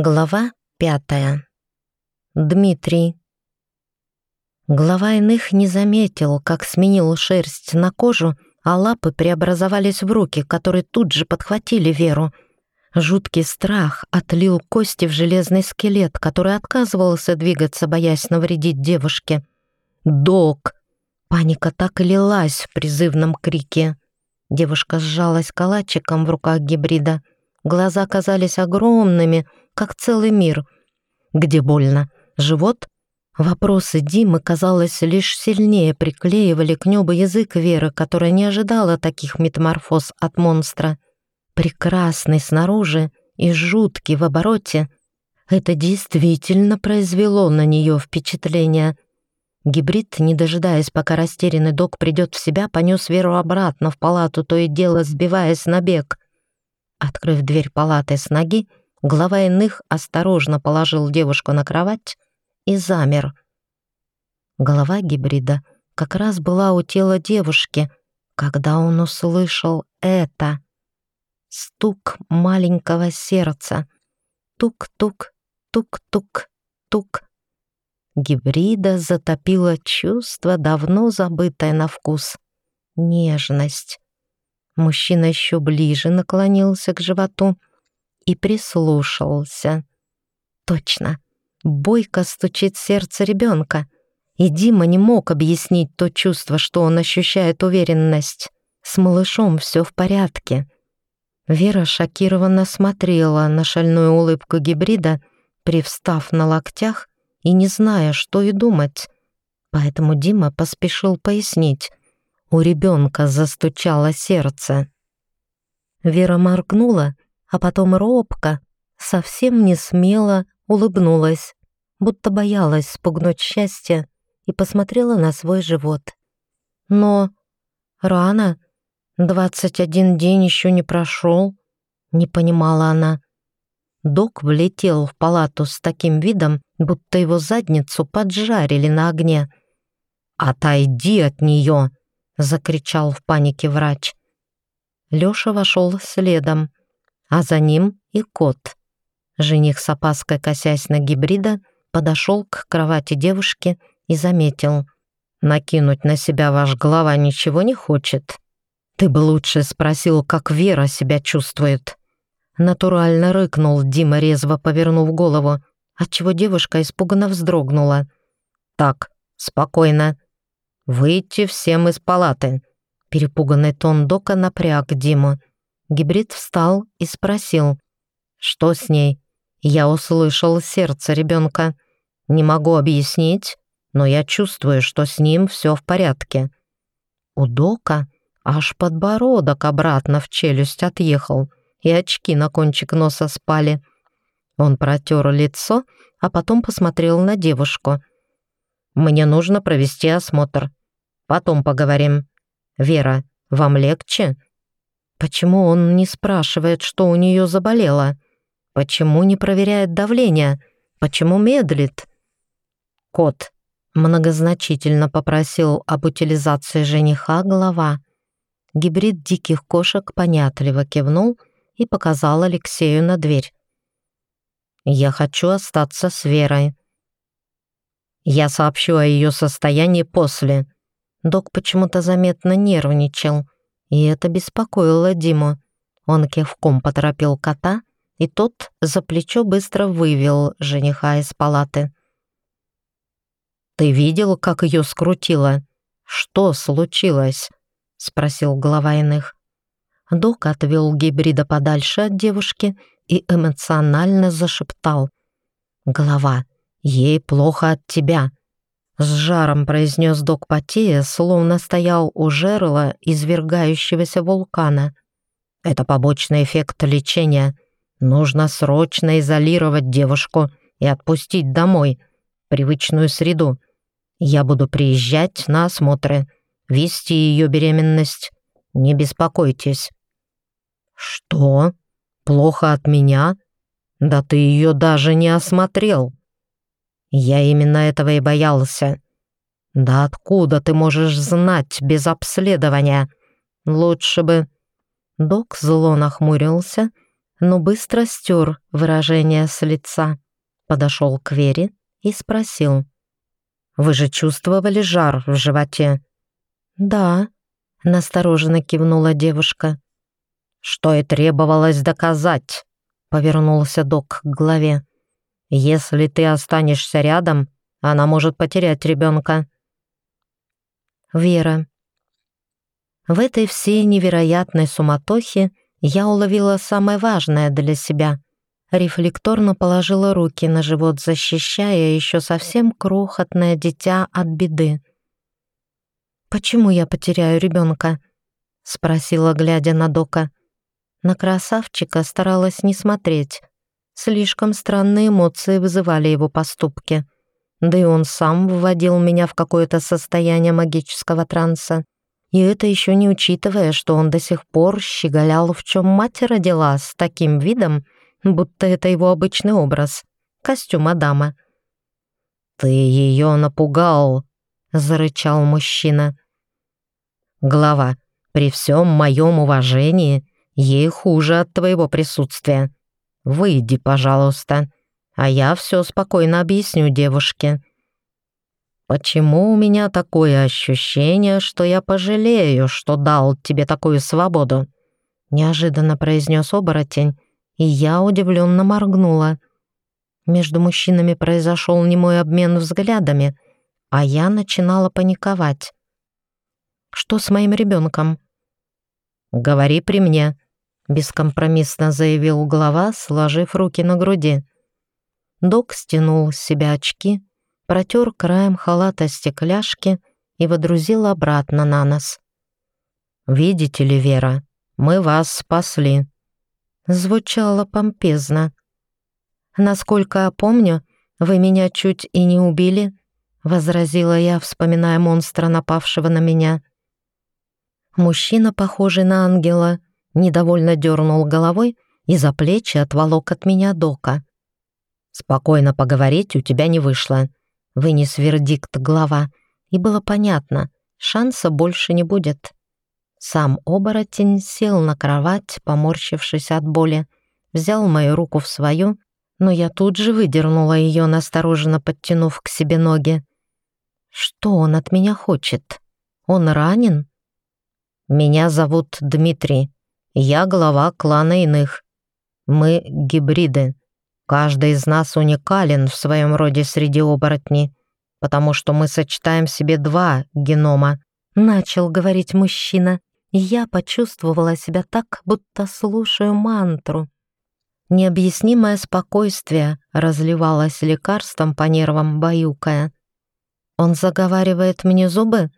Глава пятая. Дмитрий. Глава иных не заметил, как сменил шерсть на кожу, а лапы преобразовались в руки, которые тут же подхватили Веру. Жуткий страх отлил кости в железный скелет, который отказывался двигаться, боясь навредить девушке. «Док!» Паника так и лилась в призывном крике. Девушка сжалась калачиком в руках гибрида. Глаза казались огромными — как целый мир. Где больно? Живот? Вопросы Димы, казалось, лишь сильнее приклеивали к небу язык Веры, которая не ожидала таких метаморфоз от монстра. Прекрасный снаружи и жуткий в обороте. Это действительно произвело на нее впечатление. Гибрид, не дожидаясь, пока растерянный док придет в себя, понес Веру обратно в палату, то и дело сбиваясь на бег. Открыв дверь палаты с ноги, Глава иных осторожно положил девушку на кровать и замер. Голова гибрида как раз была у тела девушки, когда он услышал это. Стук маленького сердца. Тук-тук, тук-тук, тук. Гибрида затопило чувство, давно забытое на вкус. Нежность. Мужчина еще ближе наклонился к животу, и прислушался. Точно, бойко стучит сердце ребенка, и Дима не мог объяснить то чувство, что он ощущает уверенность. С малышом все в порядке. Вера шокированно смотрела на шальную улыбку гибрида, привстав на локтях и не зная, что и думать. Поэтому Дима поспешил пояснить. У ребенка застучало сердце. Вера моргнула а потом робко, совсем не смело улыбнулась, будто боялась спугнуть счастье и посмотрела на свой живот. Но рано, двадцать один день еще не прошел, не понимала она. Док влетел в палату с таким видом, будто его задницу поджарили на огне. «Отойди от нее!» — закричал в панике врач. Лёша вошел следом а за ним и кот. Жених с опаской, косясь на гибрида, подошел к кровати девушки и заметил. «Накинуть на себя ваш голова ничего не хочет. Ты бы лучше спросил, как Вера себя чувствует». Натурально рыкнул Дима, резво повернув голову, отчего девушка испуганно вздрогнула. «Так, спокойно. Выйти всем из палаты». Перепуганный тон Дока напряг Диму. Гибрид встал и спросил, что с ней. Я услышал сердце ребенка. Не могу объяснить, но я чувствую, что с ним все в порядке. У Дока аж подбородок обратно в челюсть отъехал, и очки на кончик носа спали. Он протер лицо, а потом посмотрел на девушку. «Мне нужно провести осмотр. Потом поговорим. Вера, вам легче?» Почему он не спрашивает, что у нее заболело? Почему не проверяет давление? Почему медлит? Кот многозначительно попросил об утилизации жениха глава. Гибрид диких кошек понятливо кивнул и показал Алексею на дверь. «Я хочу остаться с Верой. Я сообщу о ее состоянии после». Док почему-то заметно нервничал и это беспокоило Диму. Он кивком поторопил кота, и тот за плечо быстро вывел жениха из палаты. «Ты видел, как ее скрутило? Что случилось?» — спросил глава иных. Док отвел гибрида подальше от девушки и эмоционально зашептал. «Голова, ей плохо от тебя. С жаром произнес док Потея, словно стоял у жерла извергающегося вулкана. Это побочный эффект лечения. Нужно срочно изолировать девушку и отпустить домой, в привычную среду. Я буду приезжать на осмотры, вести ее беременность. Не беспокойтесь. Что? Плохо от меня? Да ты ее даже не осмотрел. Я именно этого и боялся. Да откуда ты можешь знать без обследования? Лучше бы... Док зло нахмурился, но быстро стер выражение с лица. Подошел к Вере и спросил. «Вы же чувствовали жар в животе?» «Да», — настороженно кивнула девушка. «Что и требовалось доказать», — повернулся док к главе. «Если ты останешься рядом, она может потерять ребенка». Вера. В этой всей невероятной суматохе я уловила самое важное для себя. Рефлекторно положила руки на живот, защищая еще совсем крохотное дитя от беды. «Почему я потеряю ребенка?» — спросила, глядя на Дока. На красавчика старалась не смотреть. Слишком странные эмоции вызывали его поступки. Да и он сам вводил меня в какое-то состояние магического транса. И это еще не учитывая, что он до сих пор щеголял, в чем мать родила, с таким видом, будто это его обычный образ. Костюм Адама. «Ты ее напугал», — зарычал мужчина. «Глава, при всем моем уважении, ей хуже от твоего присутствия. Выйди, пожалуйста, а я все спокойно объясню девушке». «Почему у меня такое ощущение, что я пожалею, что дал тебе такую свободу?» Неожиданно произнес оборотень, и я удивленно моргнула. Между мужчинами произошел немой обмен взглядами, а я начинала паниковать. «Что с моим ребенком?» «Говори при мне», — бескомпромиссно заявил глава, сложив руки на груди. Док стянул с себя очки, протер краем халата стекляшки и водрузил обратно на нос. «Видите ли, Вера, мы вас спасли». Звучало помпезно. «Насколько я помню, вы меня чуть и не убили», — возразила я, вспоминая монстра, напавшего на меня. Мужчина, похожий на ангела, недовольно дернул головой и за плечи отволок от меня Дока. «Спокойно поговорить у тебя не вышло вынес вердикт глава, и было понятно, шанса больше не будет. Сам оборотень сел на кровать, поморщившись от боли, взял мою руку в свою, но я тут же выдернула ее, настороженно подтянув к себе ноги. Что он от меня хочет? Он ранен? Меня зовут Дмитрий. Я глава клана иных. Мы гибриды. Каждый из нас уникален в своем роде среди оборотней, потому что мы сочетаем в себе два генома», — начал говорить мужчина. я почувствовала себя так, будто слушаю мантру. Необъяснимое спокойствие разливалось лекарством по нервам, баюкая. «Он заговаривает мне зубы?»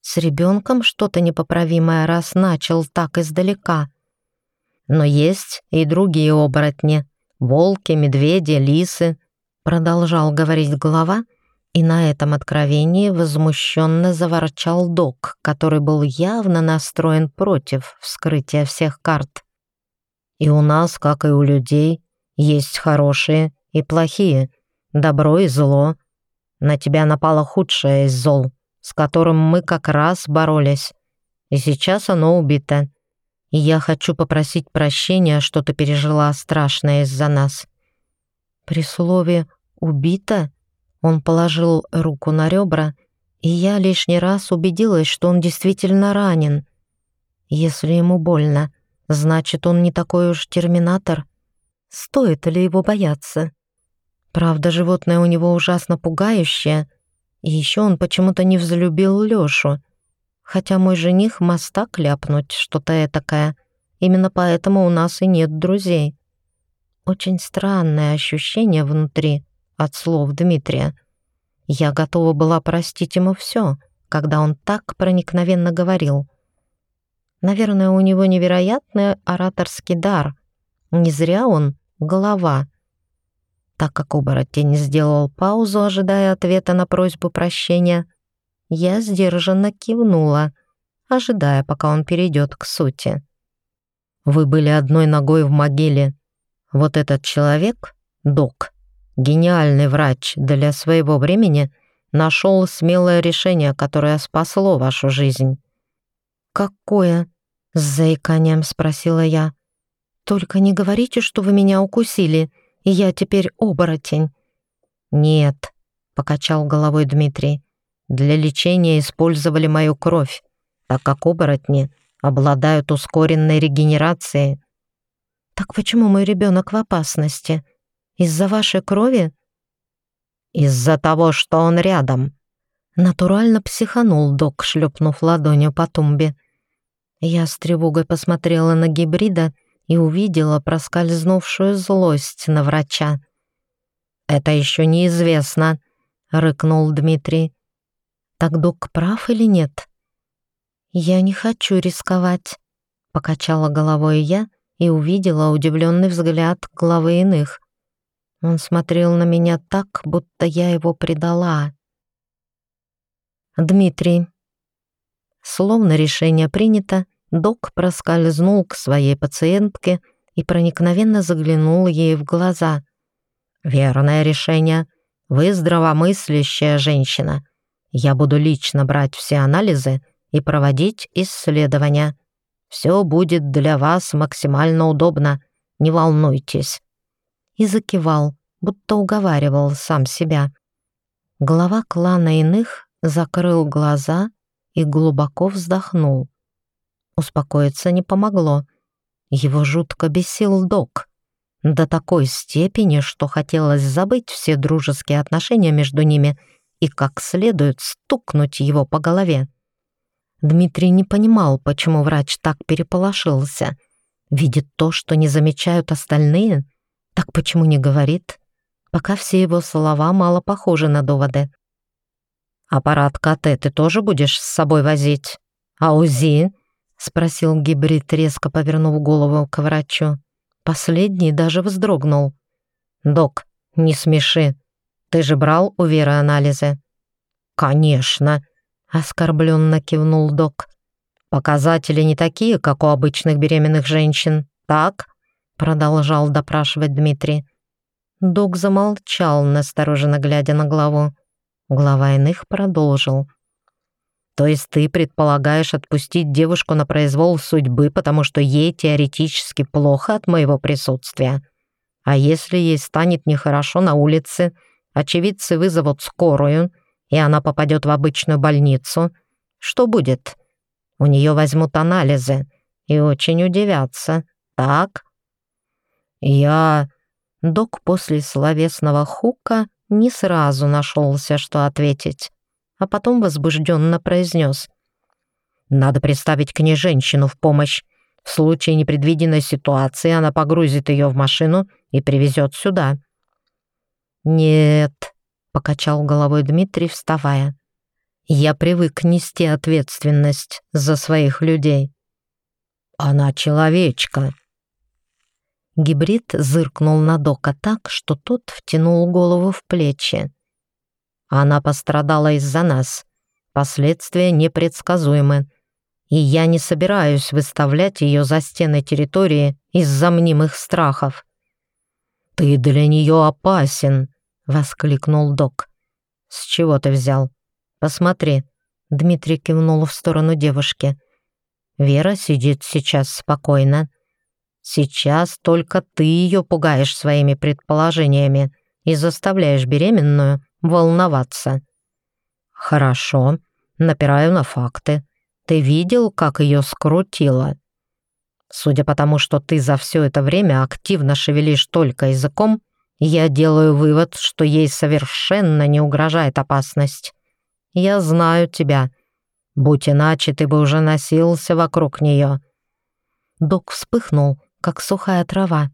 С ребенком что-то непоправимое, раз начал так издалека. Но есть и другие оборотни, волки, медведи, лисы, продолжал говорить глава, и на этом откровении возмущенно заворчал док, который был явно настроен против вскрытия всех карт. И у нас, как и у людей, есть хорошие и плохие, добро и зло. На тебя напало худшее из зол, с которым мы как раз боролись, и сейчас оно убито и я хочу попросить прощения, что ты пережила страшное из-за нас». При слове «убито» он положил руку на ребра, и я лишний раз убедилась, что он действительно ранен. Если ему больно, значит, он не такой уж терминатор. Стоит ли его бояться? Правда, животное у него ужасно пугающее, и еще он почему-то не взлюбил Лёшу — Хотя мой жених мастак ляпнуть что-то этакое. Именно поэтому у нас и нет друзей. Очень странное ощущение внутри от слов Дмитрия. Я готова была простить ему все, когда он так проникновенно говорил. Наверное, у него невероятный ораторский дар. Не зря он голова. Так как оборотень сделал паузу, ожидая ответа на просьбу прощения, я сдержанно кивнула, ожидая, пока он перейдет к сути. «Вы были одной ногой в могиле. Вот этот человек, док, гениальный врач для своего времени, нашел смелое решение, которое спасло вашу жизнь». «Какое?» — с заиканием спросила я. Только не говорите, что вы меня укусили, и я теперь оборотень». «Нет», — покачал головой Дмитрий. «Для лечения использовали мою кровь, так как оборотни обладают ускоренной регенерацией». «Так почему мой ребенок в опасности? Из-за вашей крови?» «Из-за того, что он рядом», Натурально психанул док, шлепнув ладонью по тумбе. Я с тревогой посмотрела на гибрида и увидела проскользнувшую злость на врача. «Это еще неизвестно», — рыкнул Дмитрий. «Так док прав или нет?» «Я не хочу рисковать», — покачала головой я и увидела удивленный взгляд главы иных. Он смотрел на меня так, будто я его предала. Дмитрий. Словно решение принято, док проскользнул к своей пациентке и проникновенно заглянул ей в глаза. «Верное решение. Вы здравомыслящая женщина. Я буду лично брать все анализы и проводить исследования. Все будет для вас максимально удобно. Не волнуйтесь». И закивал, будто уговаривал сам себя. Глава клана иных закрыл глаза и глубоко вздохнул. Успокоиться не помогло. Его жутко бесил док. До такой степени, что хотелось забыть все дружеские отношения между ними и как следует стукнуть его по голове. Дмитрий не понимал, почему врач так переполошился. Видит то, что не замечают остальные? Так почему не говорит? Пока все его слова мало похожи на доводы. «Аппарат КТ ты тоже будешь с собой возить? А УЗИ?» — спросил гибрид, резко повернув голову к врачу. Последний даже вздрогнул. «Док, не смеши. Ты же брал у Веры анализы?» «Конечно», — оскорбленно кивнул док. «Показатели не такие, как у обычных беременных женщин, так?» Продолжал допрашивать Дмитрий. Док замолчал, настороженно глядя на главу. Глава иных продолжил. То есть ты предполагаешь отпустить девушку на произвол судьбы, потому что ей теоретически плохо от моего присутствия? А если ей станет нехорошо на улице, очевидцы вызовут скорую, и она попадет в обычную больницу, что будет? У нее возьмут анализы и очень удивятся, так? Я... Док после словесного хука не сразу нашелся, что ответить, а потом возбужденно произнес. «Надо представить к ней женщину в помощь. В случае непредвиденной ситуации она погрузит ее в машину и привезет сюда». «Нет», — покачал головой Дмитрий, вставая. «Я привык нести ответственность за своих людей». «Она человечка», Гибрид зыркнул на Дока так, что тот втянул голову в плечи. Она пострадала из-за нас. Последствия непредсказуемы. И я не собираюсь выставлять ее за стены территории из-за мнимых страхов. «Ты для нее опасен!» — воскликнул док. «С чего ты взял? Посмотри!» — Дмитрий кивнул в сторону девушки. «Вера сидит сейчас спокойно, Сейчас только ты ее пугаешь своими предположениями и заставляешь беременную волноваться. Хорошо, напираю на факты. Ты видел, как ее скрутило? Судя по тому, что ты за все это время активно шевелишь только языком, я делаю вывод, что ей совершенно не угрожает опасность. Я знаю тебя. Будь иначе, ты бы уже носился вокруг нее. Док вспыхнул, как сухая трава.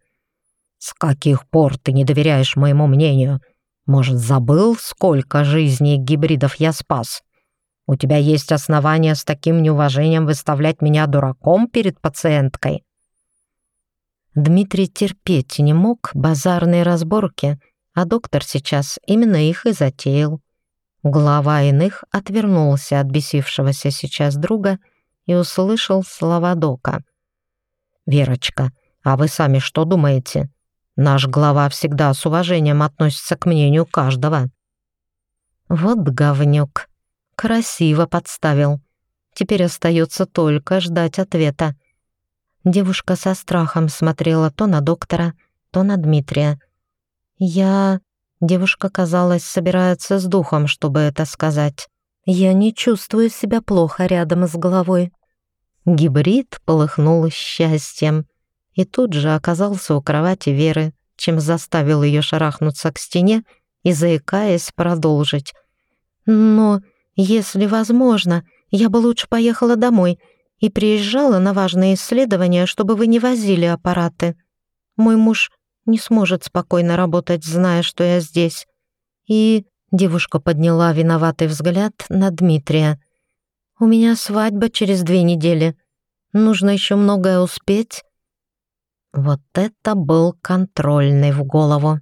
«С каких пор ты не доверяешь моему мнению? Может, забыл, сколько жизней гибридов я спас? У тебя есть основания с таким неуважением выставлять меня дураком перед пациенткой?» Дмитрий терпеть не мог базарные разборки, а доктор сейчас именно их и затеял. Глава иных отвернулся от бесившегося сейчас друга и услышал слова Дока — «Верочка, а вы сами что думаете? Наш глава всегда с уважением относится к мнению каждого». Вот говнюк. Красиво подставил. Теперь остается только ждать ответа. Девушка со страхом смотрела то на доктора, то на Дмитрия. «Я...» Девушка, казалось, собирается с духом, чтобы это сказать. «Я не чувствую себя плохо рядом с головой». Гибрид полыхнул счастьем и тут же оказался у кровати Веры, чем заставил ее шарахнуться к стене и, заикаясь, продолжить. «Но, если возможно, я бы лучше поехала домой и приезжала на важные исследования, чтобы вы не возили аппараты. Мой муж не сможет спокойно работать, зная, что я здесь. И девушка подняла виноватый взгляд на Дмитрия. У меня свадьба через две недели. Нужно еще многое успеть. Вот это был контрольный в голову.